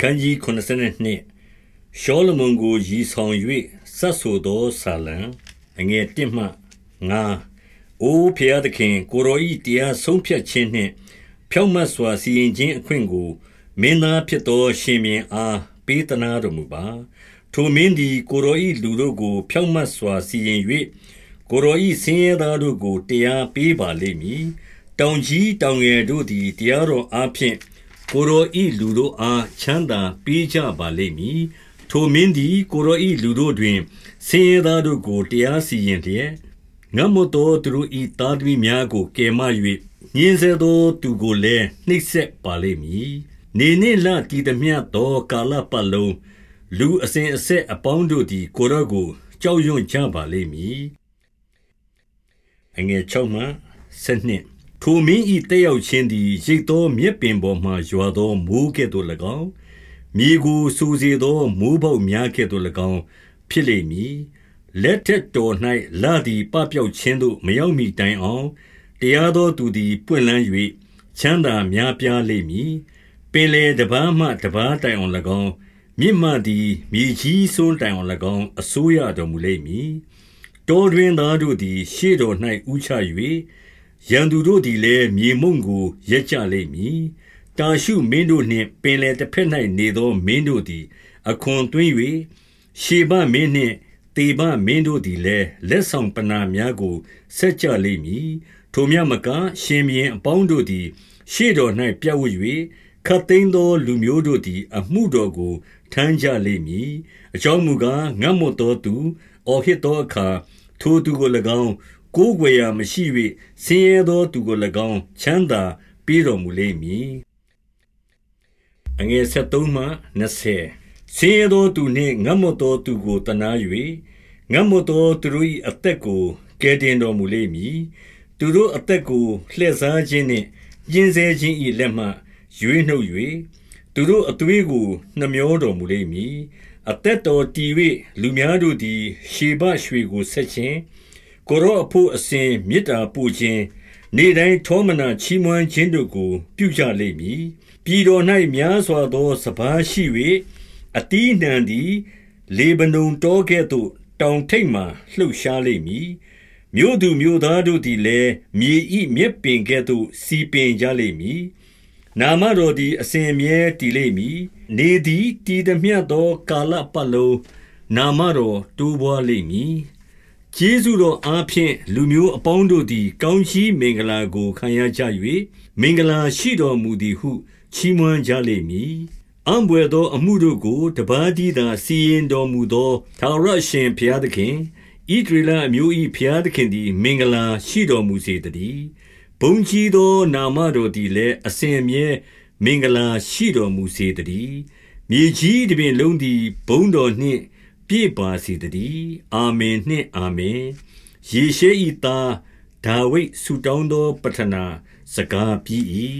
ခန်းကြီး92ရှောလမုန်ကိုရည်ဆောင်၍ဆတ်ဆိုသောဆာလံအငယ်1မှ9အိုဖျားသခင် ကိုရောဤတရားဆုံးဖြတ်ခြင်းနှင့် ဖြောင့်မတ်စွာစီရင်ခြင်းအခွင့်ကို မင်းသားဖြစ်သော ရှင်မြင်းအားပေးသနာတော်မူပါ ထိုမင်းသည် ကိုရောဤလူတို့ကို ဖြောင့်မတ်စွာစီရင်၍ကိုရောဤဆင်းရဲသားတို့ကိုတရားပေးပါလိမ့်မည်တောင်ကြီးတောင်ငယ်တို့သည်တရားတော်အားဖြင့် ကိုရောဤလူတို့အားချမ်းသာပေးကြပါလိမ့်မည်ထိုမင်းသည်ကိုရောဤလူတို့တွင်ဆင်းရဲသားတို့ကိုတရားစီရင်လျက်ငတ်မတော်သူတို့ဤသားသမီးများကိုကယ်မ၍ညင်းစေသောသူကိုလည်းနှိပ်စက်ပါလိမ့်မည်နေနှင့်လတည်သည်မြတ်သောကာလပတ်လုံးလူအစဉ်အဆက်အပေါင်းတို့သည်ကိုရောကိုကြောက်ရွံ့ကြပါလိမ့်မည်အငယ်6မှ7 ထိုမင်း၏တက်ရောက်ခြင်းသည်ရိတ်သောမြက်ပင်ပေါ်မှရွာသောမိုးကဲ့သို့၎င်းမြေကိုစူစေသောမိုးပေါက်များကဲ့သို့၎င်းဖြစ်လိမ့်မည်လက်ထက်တော်၌လာသည်ပပျောက်ခြင်းသို့မရောက်မီတိုင်အောင်တရားသောသူသည်ပွင့်လန်း၍ချမ်းသာများပြားလိမ့်မည်ပင်လေတပားမှတပားတိုင်အောင်၎င်းမြင့်မှသည်မြေကြီးစွန်းတိုင်အောင်၎င်းအစိုးရတော်မူလိမ့်မည်တောတွင်သားတို့သည် ရှေ့တော်၌ဥချ၍ ရန်သူတို့သည်လည်း မြေမှုန့်ကိုရက်ကြလိမ့်မည်။တာရှုမင်းတို့နှင့် ပင်လယ်တစ်ဖက်၌နေသော မင်းတို့သည် အခွန်သွင်း၍ရှေဘမင်းနှင့်တေဘမင်းတို့သည်လည်း လက်ဆောင်ပနာများကို ဆက်ကြလိမ့်မည်။ထိုမြတ်မက ရှင်မြင်းအပေါင်းတို့သည် ရှေ့တော်၌ပြတ်ဝ၍ခတ်သိမ်းသောလူမျိုးတို့သည် အမှုတော်ကို ထမ်းကြလိမ့်မည်။အကြောင်းမူကား ငတ်မွတ်သောသူ အော်ဟစ်သောအခါ ထိုသူကို၎င်း ကိုးကွယ်ရာမရှိ၍ဆင်းရဲသောသူကို၎င်း ချမ်းသာပေးတော်မူလိမ့်မည်အငယ်73မှ20ဆင်းရဲသောသူနှင့်ငတ်မသောသူကိုတနာ၍ငတ်မသောသူတို့၏အသက်ကိုကယ်တင်တော်မူလိမ့်မည်သူတို့အသက်ကိုလှည့်စားခြင်းနှင့်ကျင်းဆဲခြင်း၏လက်မှရွေးနှုတ်၍သူတို့အသွေးကိုနှမျောတော်မူလိမ့်မည်အသက်တော်တည်၍လူများတို့သည် ရှေဘရွှေကိုဆက်ခြင်း ကိုရောအဖို့အစဉ်မေတ္တာပို့ခြင်းနေတိုင်းထောမနာချီးမွမ်းခြင်းတို့ကို ပြုကြလိမ့်မည်ပြည်တော်၌များစွာသောစပားရှိ၍အတီးနှံသည် လေဗနုန်တောကဲ့သို့ တောင်ထိပ်မှလှုပ်ရှားလိမ့်မည်မြို့သူမြို့သားတို့သည်လည်းမြေဤမြက်ပင်ကဲ့သို့ စီပင်ကြလိမ့်မည်နာမတော်သည်အစဉ်အမြဲတည်လိမ့်မည်နေသည်တည်သည်မြတ်သော ကာလပတ်လုံးနာမတော်တိုးပွားလိမ့်မည် ကျေးဇူးတော်အားဖြင့် လူမျိုးအပေါင်းတို့သည် ကောင်းကြီးမင်္ဂလာကို ခံရကြ၍မင်္ဂလာရှိတော်မူသည်ဟု ချီးမွမ်းကြလိမ့်မည်။အံ့ဘွယ်သောအမှုတို့ကို တပါးတည်းသာ စီရင်တော်မူသော ထာဝရအရှင်ဘုရားသခင်ဣဒရလအမျိုး၏ဘုရားသခင်သည် မင်္ဂလာရှိတော်မူစေတည်း။ဘုံကြီးသော နာမတော်သည်လည်း အစဉ်အမြဲ မင်္ဂလာရှိတော်မူစေတည်း။မြေကြီးတစ်ပြင်လုံးသည် ဘုံတော်နှင့် ပြည့်ပါစေတည်းအာမင်နှင့်အာမင်ယေရှဲဤသားဒါဝိဒ်ဆုတောင်းသောပတ္ထနာစကားပြီး၏